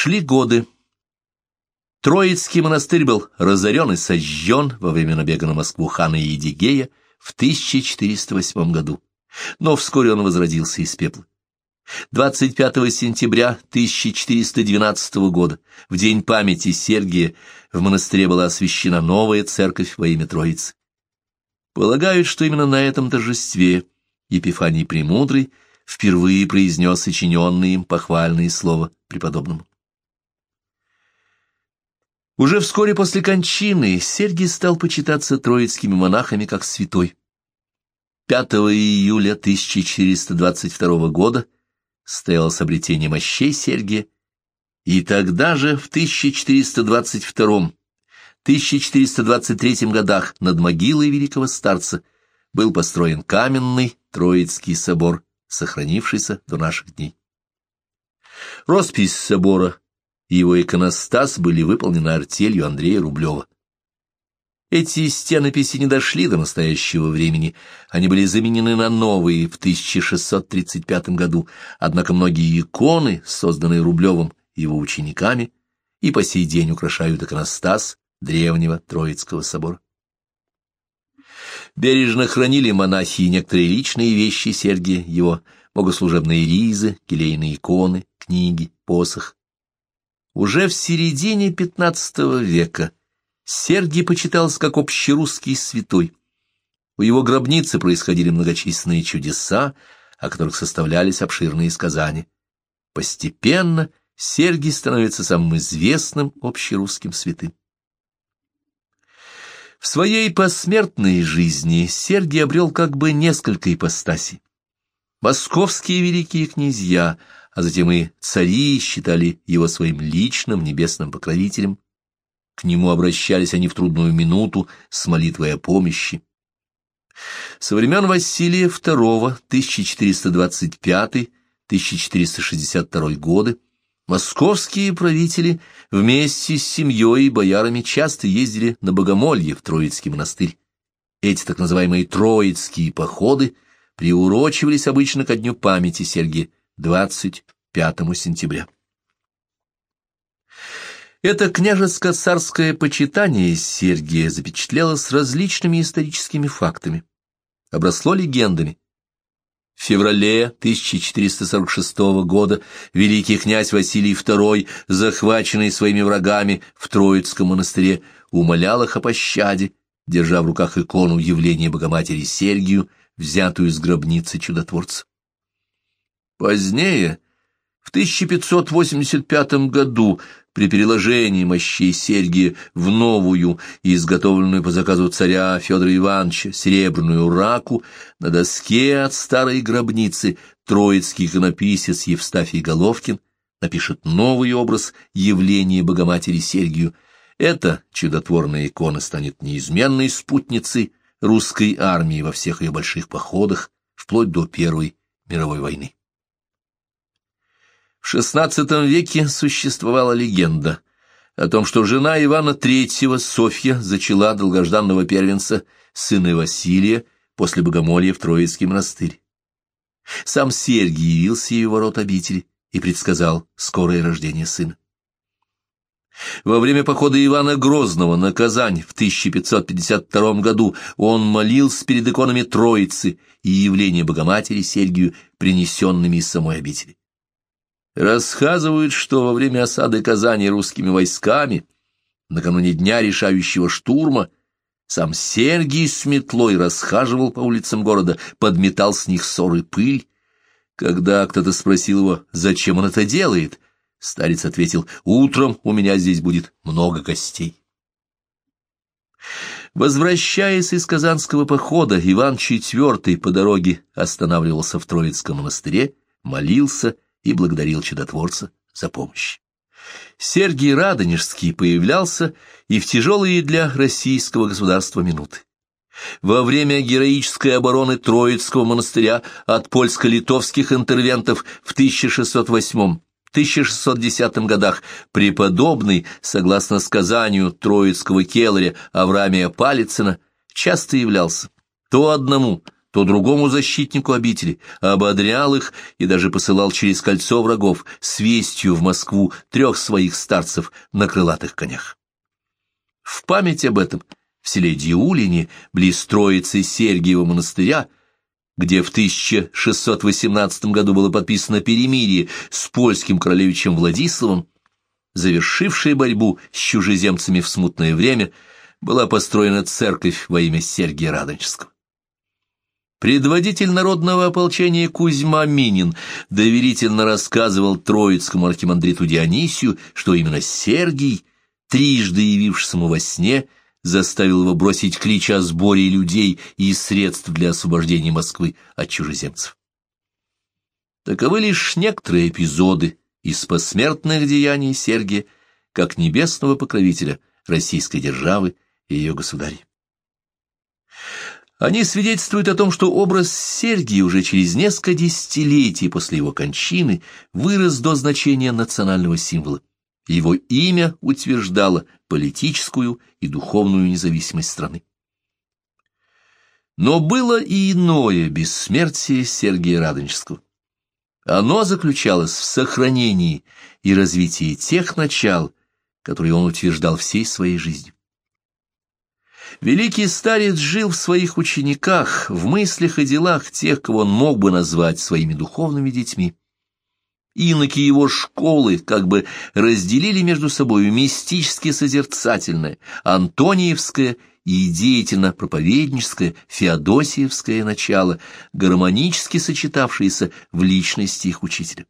Шли годы. Троицкий монастырь был разорен и сожжен во время набега на Москву хана Едигея в 1408 году, но вскоре он возродился из пепла. 25 сентября 1412 года, в день памяти Сергия, в монастыре была освящена новая церковь во имя Троицы. Полагают, что именно на этом торжестве Епифаний Премудрый впервые произнес сочиненные им похвальные слова преподобному. Уже вскоре после кончины Сергий стал почитаться троицкими монахами как святой. 5 июля 1422 года состоялось обретение мощей Сергия, и тогда же, в 1422-1423 годах, над могилой великого старца был построен каменный Троицкий собор, сохранившийся до наших дней. Роспись собора и его иконостас были выполнены артелью Андрея Рублева. Эти стенописи не дошли до настоящего времени, они были заменены на новые в 1635 году, однако многие иконы, созданные Рублевым и его учениками, и по сей день украшают иконостас древнего Троицкого собора. Бережно хранили монахи некоторые личные вещи Сергия, его богослужебные ризы, келейные иконы, книги, посох. Уже в середине XV века Сергий почитался как общерусский святой. У его гробницы происходили многочисленные чудеса, о которых составлялись обширные сказания. Постепенно Сергий становится самым известным общерусским святым. В своей посмертной жизни Сергий обрел как бы несколько ипостасей. Московские великие князья, а затем и цари считали его своим личным небесным покровителем. К нему обращались они в трудную минуту с молитвой о помощи. Со времен Василия II, 1425-1462 годы, Московские правители вместе с семьей и боярами часто ездили на богомолье в Троицкий монастырь. Эти так называемые троицкие походы приурочивались обычно ко дню памяти Сергия, 25 сентября. Это княжеско-царское почитание Сергия запечатлелось различными историческими фактами, обросло легендами, в феврале 1446 года великий князь Василий II, захваченный своими врагами в Троицком монастыре, умолял их о пощаде, держа в руках икону явления Богоматери Сергию, взятую из гробницы чудотворца. Позднее, в 1585 году, при переложении мощей Сергия в новую, изготовленную по заказу царя Федора Ивановича, серебряную раку, на доске от старой гробницы троицкий иконописец Евстафий Головкин напишет новый образ явления Богоматери Сергию. Эта чудотворная икона станет неизменной спутницей русской армии во всех ее больших походах, вплоть до Первой мировой войны. В XVI веке существовала легенда о том, что жена Ивана III, Софья, зачала долгожданного первенца, сына Василия, после богомолья в Троицкий монастырь. Сам Сергий явился ей ворот обители и предсказал скорое рождение сына. Во время похода Ивана Грозного на Казань в 1552 году он молился перед иконами Троицы и явления Богоматери Сергию, принесенными из самой обители. Рассказывают, что во время осады Казани русскими войсками, накануне дня решающего штурма, сам Сергий с метлой расхаживал по улицам города, подметал с них ссор и пыль. Когда кто-то спросил его, зачем он это делает, старец ответил, «Утром у меня здесь будет много гостей». Возвращаясь из Казанского похода, Иван IV по дороге останавливался в Троицком монастыре, молился и благодарил чудотворца за помощь. Сергий Радонежский появлялся и в тяжелые для российского государства минуты. Во время героической обороны Троицкого монастыря от польско-литовских интервентов в 1608-1610 годах преподобный, согласно сказанию троицкого келаря Авраамия Палицына, часто являлся то одному, то другому защитнику обители, ободрял их и даже посылал через кольцо врагов с вестью в Москву трех своих старцев на крылатых конях. В память об этом в селе Диулине, близ Троицы Сергиева монастыря, где в 1618 году было подписано перемирие с польским королевичем Владиславом, завершившее борьбу с чужеземцами в смутное время, была построена церковь во имя Сергия Радонежского. Предводитель народного ополчения Кузьма Минин доверительно рассказывал троицкому архимандриту Дионисию, что именно Сергий, трижды явившись ему во сне, заставил его бросить клич о сборе людей и средств для освобождения Москвы от чужеземцев. Таковы лишь некоторые эпизоды из посмертных деяний Сергия, как небесного покровителя российской державы и ее государей. Они свидетельствуют о том, что образ Сергия уже через несколько десятилетий после его кончины вырос до значения национального символа. Его имя утверждало политическую и духовную независимость страны. Но было и иное бессмертие Сергия Радонежского. Оно заключалось в сохранении и развитии тех начал, которые он утверждал всей своей жизнью. Великий старец жил в своих учениках, в мыслях и делах тех, кого он мог бы назвать своими духовными детьми. Иноки его школы как бы разделили между собой мистически созерцательное, антониевское и деятельно-проповедническое феодосиевское начало, гармонически сочетавшееся в личности их учителя.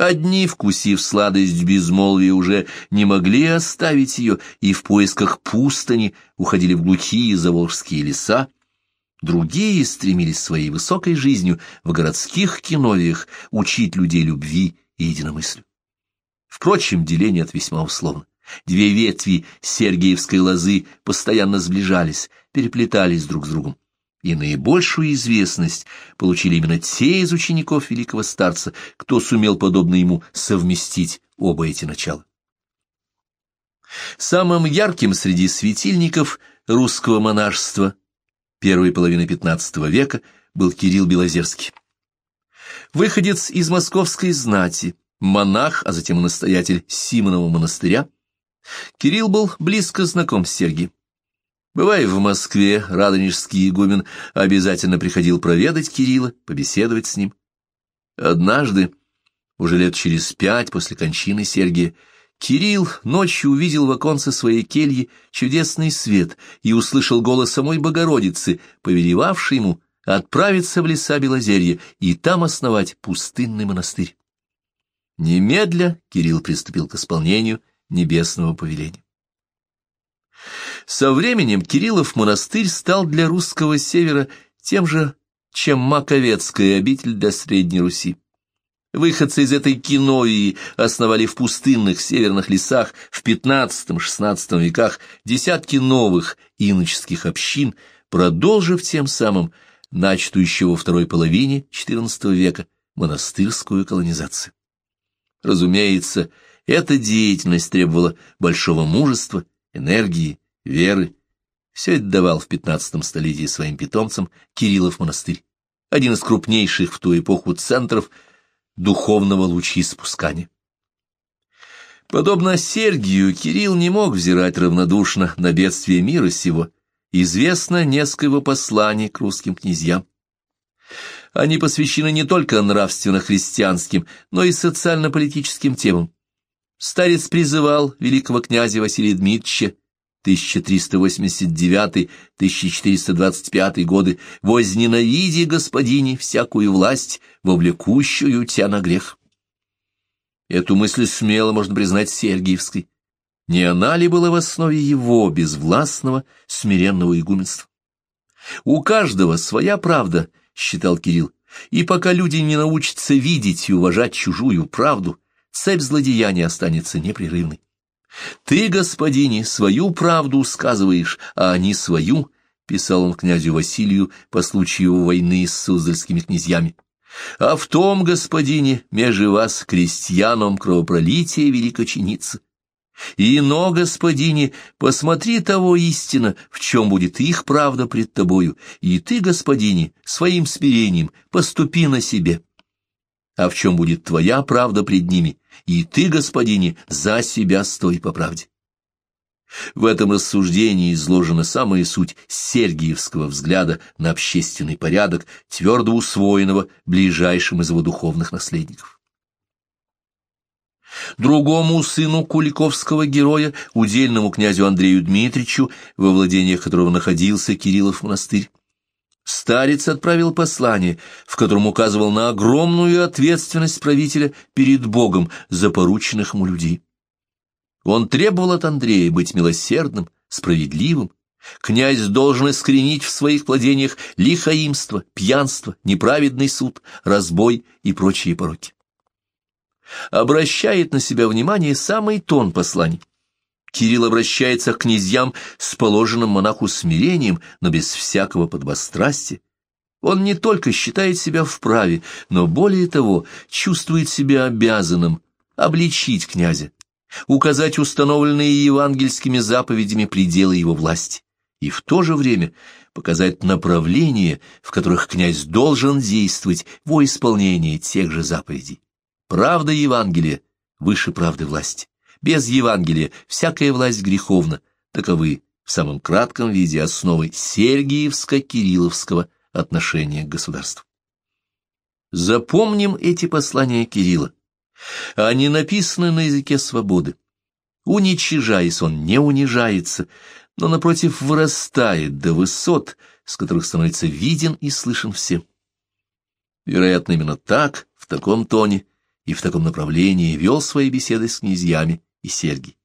Одни, вкусив сладость безмолвия, уже не могли оставить ее и в поисках пустыни уходили в глухие заволжские леса, другие стремились своей высокой жизнью в городских киновиях учить людей любви и единомыслию. Впрочем, деление от весьма условно. Две ветви Сергиевской лозы постоянно сближались, переплетались друг с другом и наибольшую известность получили именно те из учеников великого старца, кто сумел, подобно ему, совместить оба эти начала. Самым ярким среди светильников русского монашества первой половины XV века был Кирилл Белозерский. Выходец из московской знати, монах, а затем настоятель Симонова монастыря, Кирилл был близко знаком с Сергием. Бывая в Москве, радонежский игумен обязательно приходил проведать Кирилла, побеседовать с ним. Однажды, уже лет через пять после кончины Сергия, Кирилл ночью увидел в оконце своей кельи чудесный свет и услышал голос самой Богородицы, повелевавшей ему отправиться в леса Белозерья и там основать пустынный монастырь. Немедля Кирилл приступил к исполнению небесного повеления. Со временем Кириллов монастырь стал для русского севера тем же, чем Маковецкая обитель для Средней Руси. Выходцы из этой киновии основали в пустынных северных лесах в XV-XVI веках десятки новых иноческих общин, продолжив тем самым начатую еще во второй половине XIV века монастырскую колонизацию. Разумеется, эта деятельность требовала большого мужества, энергии, веры. Все это давал в пятнадцатом столетии своим питомцам Кириллов монастырь, один из крупнейших в ту эпоху центров духовного лучиспускания. Подобно Сергию, Кирилл не мог взирать равнодушно на бедствие мира сего. Известно несколько посланий к русским князьям. Они посвящены не только нравственно-христианским, но и социально-политическим темам. Старец призывал великого князя Василия Дмитрича 1389-1425 годы, «Возненавиди, господине, всякую власть, вовлекущую тебя на грех». Эту мысль смело можно признать Сергиевской. Не она ли была в основе его безвластного, смиренного игуменства? «У каждого своя правда», — считал Кирилл, «и пока люди не научатся видеть и уважать чужую правду, цепь злодеяния останется непрерывной. «Ты, господине, свою правду сказываешь, а не свою», — писал он князю Василию по случаю войны с суздальскими князьями. «А в том, господине, между вас, крестьянам, кровопролитие великоченица. И, но, господине, посмотри того истина, в чем будет их правда пред тобою, и ты, господине, своим смирением поступи на себе. А в чем будет твоя правда пред ними, и ты, господине, за себя стой по правде. В этом рассуждении изложена самая суть сергиевского взгляда на общественный порядок, твердо усвоенного ближайшим из его духовных наследников. Другому сыну куликовского героя, удельному князю Андрею Дмитричу, во владениях которого находился Кириллов монастырь, старец отправил послание, в котором указывал на огромную ответственность правителя перед Богом за порученных ему людей. Он требовал от Андрея быть милосердным, справедливым. Князь должен искоренить в своих владениях лихаимство, пьянство, неправедный суд, разбой и прочие пороки обращает на себя внимание самый тон посланий. Кирилл обращается к князьям с положенным монаху смирением, но без всякого подвострастия. Он не только считает себя вправе, но более того чувствует себя обязанным обличить князя, указать установленные евангельскими заповедями пределы его власти и в то же время показать направления, в которых князь должен действовать во исполнение тех же заповедей. Правда Евангелия выше правды власти. Без Евангелия всякая власть греховна. Таковы в самом кратком виде основы Сергиевско-Кирилловского отношения к государству. Запомним эти послания Кирилла. Они написаны на языке свободы. Уничижаясь, он не унижается, но, напротив, вырастает до высот, с которых становится виден и слышен всем. Вероятно, именно так, в таком тоне, и в таком направлении вел свои беседы с князьями и Сергий.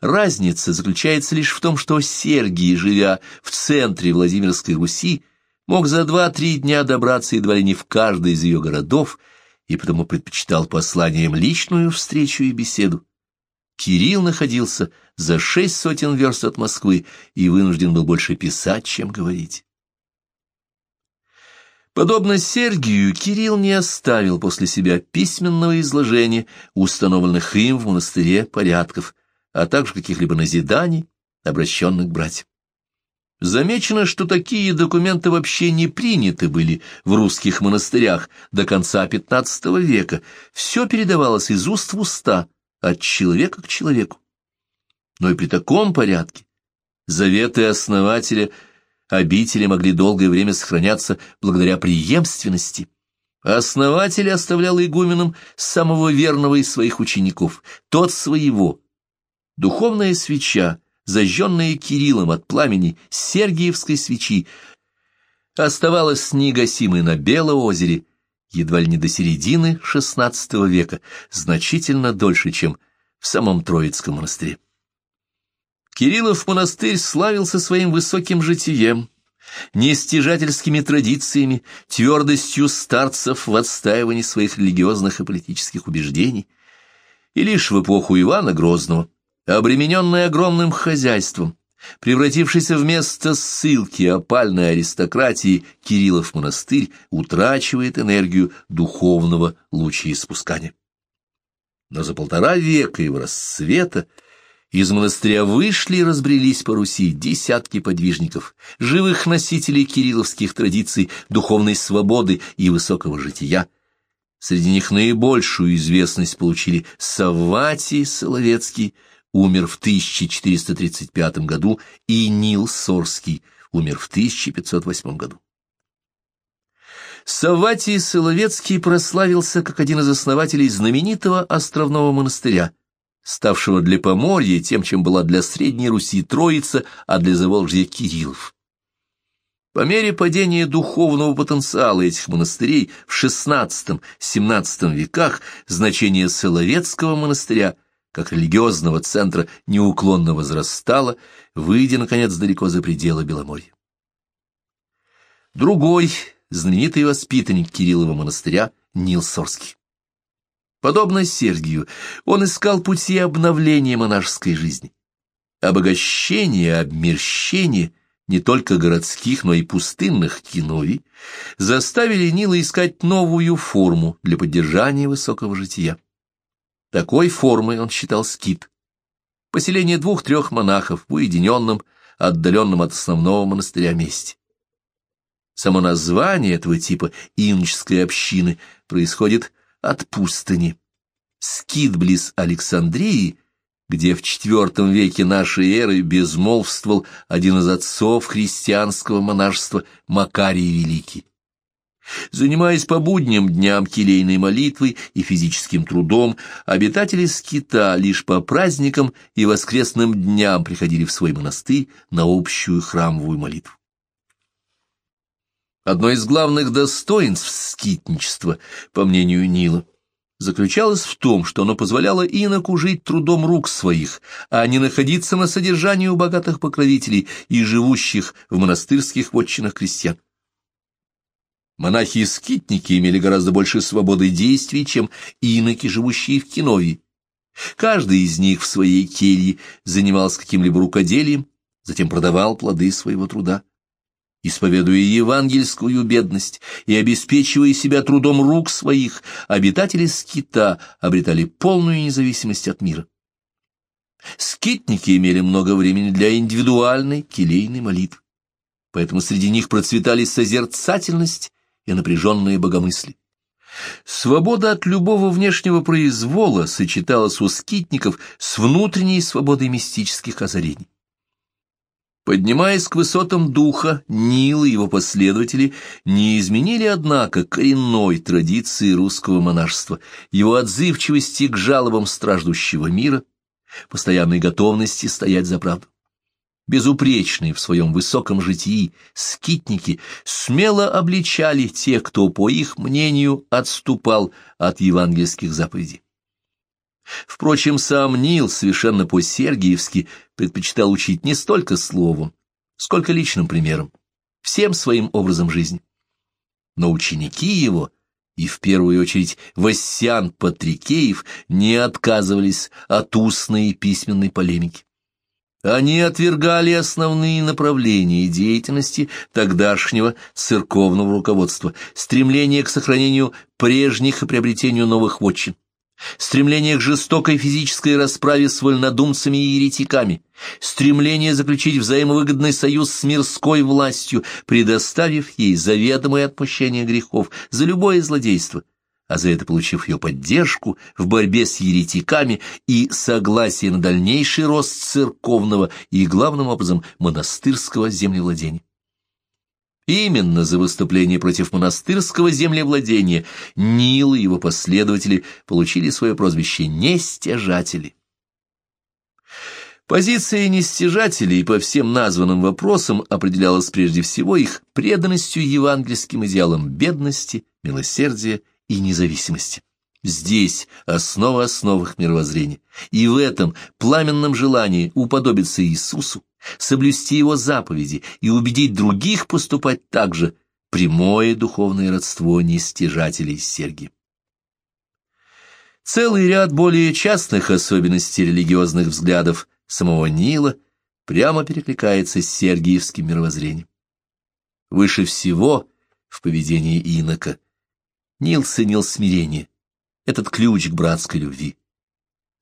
Разница заключается лишь в том, что Сергий, живя в центре Владимирской Руси, мог за два-три дня добраться едва ли не в каждый из ее городов, и потому предпочитал посланием личную встречу и беседу. Кирилл находился за шесть сотен верст от Москвы и вынужден был больше писать, чем говорить. Подобно Сергию, Кирилл не оставил после себя письменного изложения установленных им в монастыре порядков, а также каких-либо назиданий, обращенных к братьям. Замечено, что такие документы вообще не приняты были в русских монастырях до конца XV века. Все передавалось из уст в уста, от человека к человеку. Но и при таком порядке заветы основателя – обители могли долгое время сохраняться благодаря преемственности. Основатель оставлял игуменом самого верного из своих учеников, тот своего. Духовная свеча, зажженная Кириллом от пламени Сергиевской свечи, оставалась негасимой на Белом озере едва ли не до середины XVI века, значительно дольше, чем в самом Троицком монастыре. Кириллов монастырь славился своим высоким житием, нестяжательскими традициями, твердостью старцев в отстаивании своих религиозных и политических убеждений. И лишь в эпоху Ивана Грозного, обремененный огромным хозяйством, превратившийся в место ссылки опальной аристократии, Кириллов монастырь утрачивает энергию духовного лучеиспускания. Но за полтора века его расцвета из монастыря вышли и разбрелись по Руси десятки подвижников, живых носителей кирилловских традиций, духовной свободы и высокого жития. Среди них наибольшую известность получили Савватий Соловецкий, умер в 1435 году, и Нил Сорский, умер в 1508 году. Савватий Соловецкий прославился как один из основателей знаменитого островного монастыря – ставшего для Поморья тем, чем была для Средней Руси Троица, а для Заволжья Кириллов. По мере падения духовного потенциала этих монастырей в XVI-XVII веках значение Соловецкого монастыря как религиозного центра неуклонно возрастало, выйдя, наконец, далеко за пределы Беломорья. Другой, знаменитый воспитанник Кириллова монастыря, Нил Сорский. Подобно Сергию, он искал пути обновления монашеской жизни. Обогащение, обмерщение не только городских, но и пустынных киновий заставили Нила искать новую форму для поддержания высокого жития. Такой формой он считал скит. поселение двух-трех монахов в уединенном, отдаленном от основного монастыря месте. Само название этого типа иноческой общины происходит от пустыни. Скит близ Александрии, где в IV веке нашей эры безмолвствовал один из отцов христианского монашества Макарий Великий. Занимаясь по будням дням келейной молитвой и физическим трудом, обитатели скита лишь по праздникам и воскресным дням приходили в свой монастырь на общую храмовую молитву. Одно из главных достоинств скитничества, по мнению Нила, заключалось в том, что оно позволяло иноку жить трудом рук своих, а не находиться на содержании у богатых покровителей и живущих в монастырских вотчинах крестьян. Монахи-скитники имели гораздо больше свободы действий, чем иноки, живущие в Киновии. Каждый из них в своей келье занимался каким-либо рукоделием, затем продавал плоды своего труда. Исповедуя евангельскую бедность и обеспечивая себя трудом рук своих, обитатели скита обретали полную независимость от мира. Скитники имели много времени для индивидуальной келейной молитвы, поэтому среди них процветали созерцательность и напряженные богомысли. Свобода от любого внешнего произвола сочеталась у скитников с внутренней свободой мистических озарений. Поднимаясь к высотам духа, Нил и его последователи не изменили, однако, коренной традиции русского монашества, его отзывчивости к жалобам страждущего мира, постоянной готовности стоять за правду. Безупречные в своем высоком житии скитники смело обличали тех, кто, по их мнению, отступал от евангельских заповедей. Впрочем, сам Нил совершенно по-сергиевски предпочитал учить не столько словом, сколько личным примером, всем своим образом жизни. Но ученики его, и в первую очередь Вассян Патрикеев, не отказывались от устной и письменной полемики. Они отвергали основные направления деятельности тогдашнего церковного руководства, стремление к сохранению прежних и приобретению новых вотчин стремление к жестокой физической расправе с вольнодумцами и еретиками, стремление заключить взаимовыгодный союз с мирской властью, предоставив ей заведомое отпущение грехов за любое злодейство, а за это получив ее поддержку в борьбе с еретиками и согласие на дальнейший рост церковного и, главным образом, монастырского землевладения. Именно за выступление против монастырского землевладения Нил и его последователи получили свое прозвище «нестяжатели». Позиция нестяжателей по всем названным вопросам определялась прежде всего их преданностью евангельским идеалам бедности, милосердия и независимости. Здесь основа основ их мировоззрения, и в этом пламенном желании уподобиться Иисусу соблюсти его заповеди и убедить других поступать так же, прямое духовное родство нестяжателей с Сергием. Целый ряд более частных особенностей религиозных взглядов самого Нила прямо перекликается с сергиевским мировоззрением. Выше всего в поведении инока Нил ценил смирение, этот ключ к братской любви.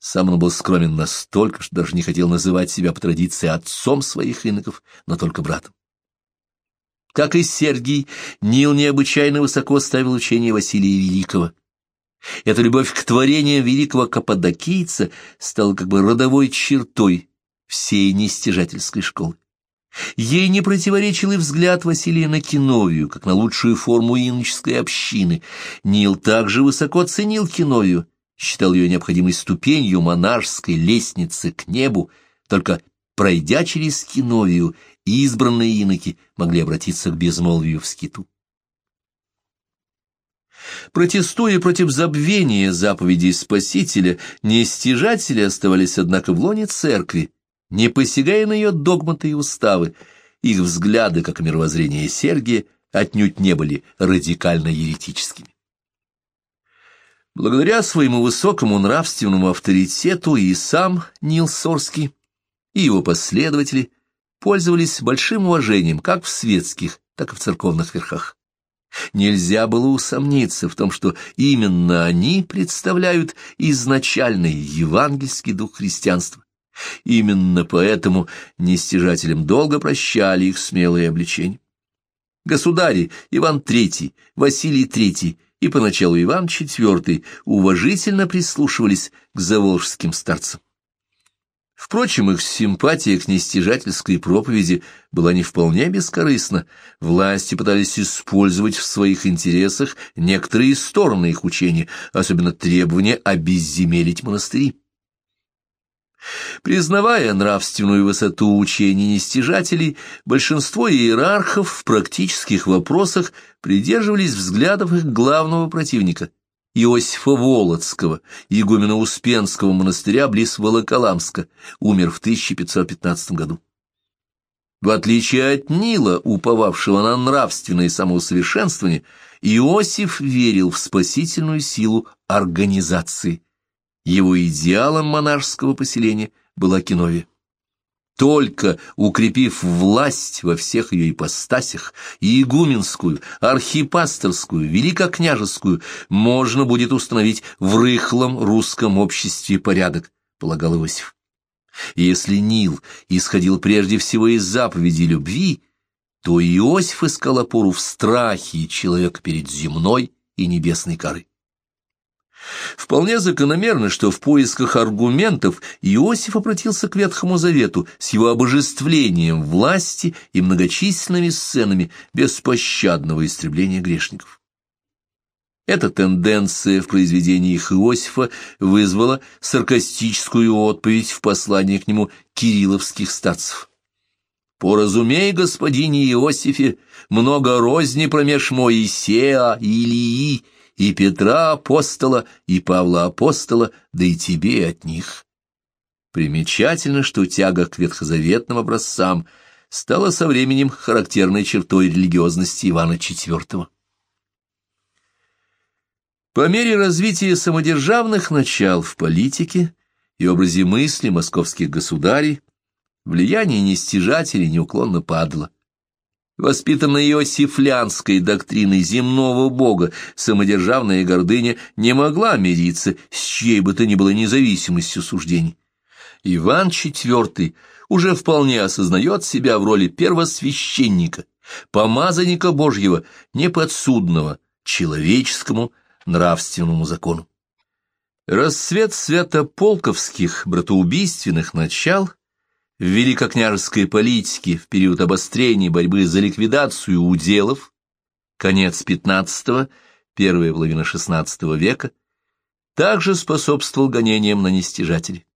Сам он был скромен настолько, что даже не хотел называть себя по традиции отцом своих иноков, но только братом. Как и Сергий, Нил необычайно высоко ставил учение Василия Великого. Эта любовь к творениям великого каппадокийца стала как бы родовой чертой всей нестяжательской школы. Ей не противоречил и взгляд Василия на Киновию, как на лучшую форму иноческой общины. Нил также высоко ценил Киновию, считал ее необходимой ступенью монашеской лестницы к небу, только пройдя через Киновию, избранные иноки могли обратиться к безмолвию в скиту. Протестуя против забвения заповедей Спасителя, нестяжатели оставались, однако, в лоне церкви, не посягая на ее догматы и уставы. Их взгляды, как мировоззрение Сергия, отнюдь не были радикально еретическими. Благодаря своему высокому нравственному авторитету и сам Нил Сорский, и его последователи пользовались большим уважением как в светских, так и в церковных верхах. Нельзя было усомниться в том, что именно они представляют изначальный евангельский дух христианства, Именно поэтому нестяжателям долго прощали их смелые обличения. Государи Иван III, Василий III и поначалу Иван IV уважительно прислушивались к заволжским старцам. Впрочем, их симпатия к нестяжательской проповеди была не вполне бескорыстна. Власти пытались использовать в своих интересах некоторые стороны их учения, особенно требования обезземелить монастыри. Признавая нравственную высоту учений нестяжателей, большинство иерархов в практических вопросах придерживались взглядов их главного противника – Иосифа Володского, игумена Успенского монастыря близ Волоколамска, умер в 1515 году. В отличие от Нила, уповавшего на нравственное самоусовершенствование, Иосиф верил в спасительную силу организации – его идеалом монашеского поселения была Киновия. Только укрепив власть во всех ее ипостасях, и игуменскую, архипасторскую, великокняжескую, можно будет установить в рыхлом русском обществе порядок, полагал Иосиф. Если Нил исходил прежде всего из заповеди любви, то Иосиф искал опору в страхе человека перед земной и небесной карой. Вполне закономерно, что в поисках аргументов Иосиф обратился к Ветхому Завету с его обожествлением власти и многочисленными сценами беспощадного истребления грешников. Эта тенденция в произведениях Иосифа вызвала саркастическую отповедь в послании к нему кирилловских статцев. «Поразумей, господине Иосифе, много розни промеж Моисея и Илии, и Петра апостола, и Павла апостола, да и тебе от них. Примечательно, что тяга к ветхозаветным образцам стала со временем характерной чертой религиозности Ивана IV. По мере развития самодержавных начал в политике и образе мысли московских государей, влияние нестяжателей неуклонно падало. Воспитанная иосифлянской доктриной земного бога, самодержавная гордыня не могла мириться с чьей бы то ни было независимостью суждений. Иван IV уже вполне осознает себя в роли первосвященника, помазанника Божьего, неподсудного человеческому нравственному закону. Рассвет святополковских братоубийственных начал в великокняжеской политике в период обострения борьбы за ликвидацию уделов, конец XV, первая половина XVI века, также способствовал гонениям на нестяжателей.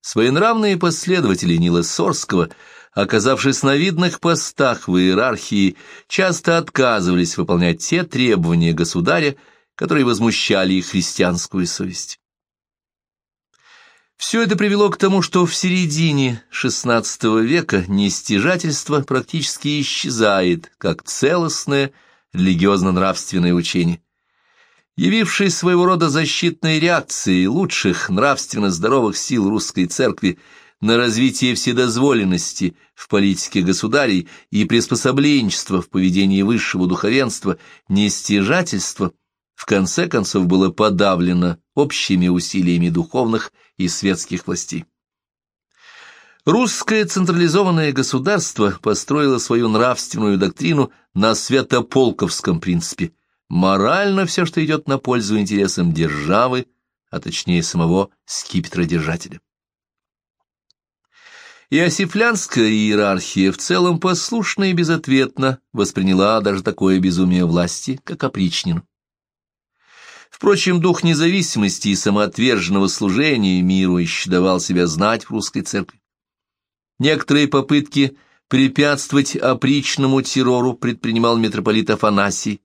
Своенравные последователи Нила Сорского, оказавшись на видных постах в иерархии, часто отказывались выполнять те требования государя, которые возмущали их христианскую совесть. Все это привело к тому, что в середине XVI века нестяжательство практически исчезает, как целостное религиозно-нравственное учение. Явившись своего рода защитной реакцией лучших нравственно здоровых сил русской церкви на развитие вседозволенности в политике государей и приспособленчество в поведении высшего духовенства, нестяжательство – в конце концов было подавлено общими усилиями духовных и светских властей. Русское централизованное государство построило свою нравственную доктрину на святополковском принципе. Морально все, что идет на пользу интересам державы, а точнее самого скипетродержателя. Иосифлянская иерархия в целом послушно и безответно восприняла даже такое безумие власти, как опричнину. Впрочем, дух независимости и самоотверженного служения миру еще давал себя знать в русской церкви. Некоторые попытки препятствовать опричному террору предпринимал митрополит Афанасий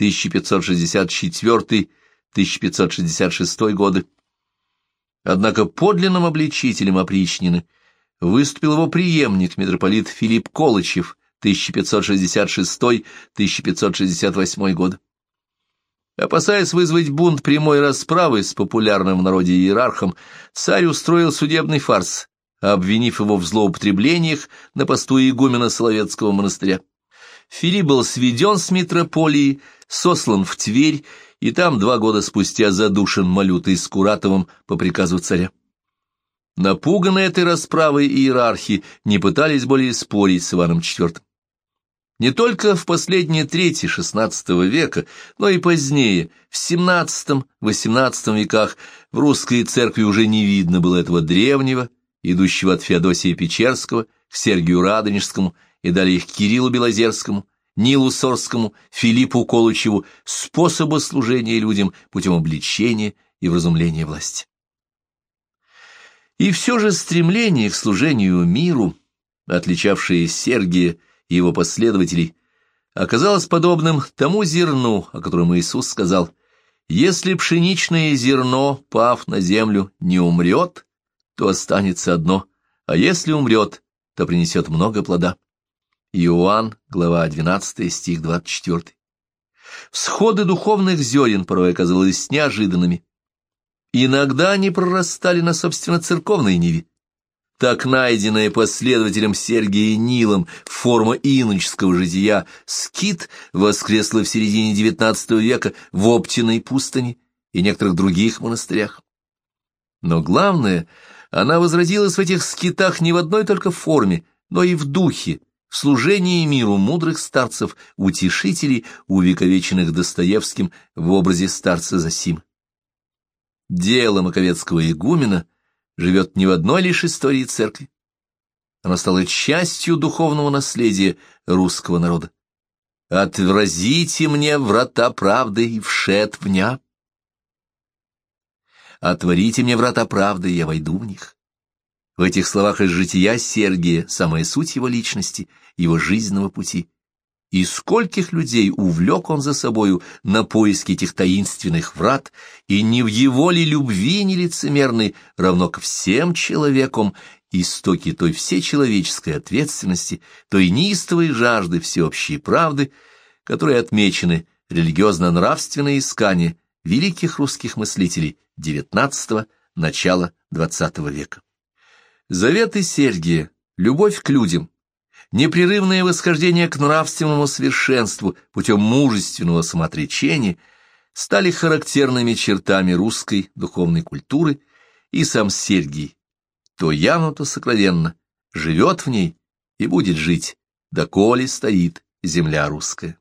1564-1566 годы. Однако подлинным обличителем опричнины выступил его преемник, митрополит Филипп Колычев 1566-1568 годы. Опасаясь вызвать бунт прямой расправы с популярным в народе иерархом, царь устроил судебный фарс, обвинив его в злоупотреблениях на посту игумена Соловецкого монастыря. Филипп был сведен с митрополии, сослан в Тверь, и там два года спустя задушен Малютой Скуратовым по приказу царя. Напуганные этой расправой иерархи не пытались более спорить с Иваном IV. Не только в последние трети XVI века, но и позднее, в XVII-XVIII веках, в русской церкви уже не видно было этого древнего, идущего от Феодосия Печерского к Сергию Радонежскому и далее к Кириллу Белозерскому, Нилу Сорскому, Филиппу Колычеву, способа служения людям путем обличения и вразумления власти. И все же стремление к служению миру, отличавшее Сергия и его последователей, оказалось подобным тому зерну, о котором Иисус сказал, «Если пшеничное зерно, пав на землю, не умрет, то останется одно, а если умрет, то принесет много плода». Иоанн, глава 12, стих 24. Всходы духовных зерен порой оказывались неожиданными. Иногда они прорастали на, собственно, церковной ниве, так найденная последователем Сергия Нилом форма иноческого жития скит воскресла в середине XIX века в Оптиной пустыне и некоторых других монастырях. Но главное, она возродилась в этих скитах не в одной только форме, но и в духе, в служении миру мудрых старцев, утешителей, увековеченных Достоевским в образе старца Засим. Дело маковецкого игумена — живет не в одной лишь истории церкви. Оно стало частью духовного наследия русского народа. «Отвразите мне врата правды и вшед в ня». «Отворите мне врата правды, и я войду в них». В этих словах из жития Сергия самая суть его личности, его жизненного пути. И скольких людей увлек он за собою на поиски этих таинственных врат, и не в его ли любви нелицемерной, равно ко всем человекам, истоки той всечеловеческой ответственности, той неистовой жажды всеобщей правды, которые отмечены религиозно-нравственные искания великих русских мыслителей XIX – начала XX века. Заветы Сергия, любовь к людям, непрерывное восхождение к нравственному совершенству путем мужественного самоотречения стали характерными чертами русской духовной культуры, и сам Сергий, то явно, то сокровенно, живет в ней и будет жить, доколе стоит земля русская.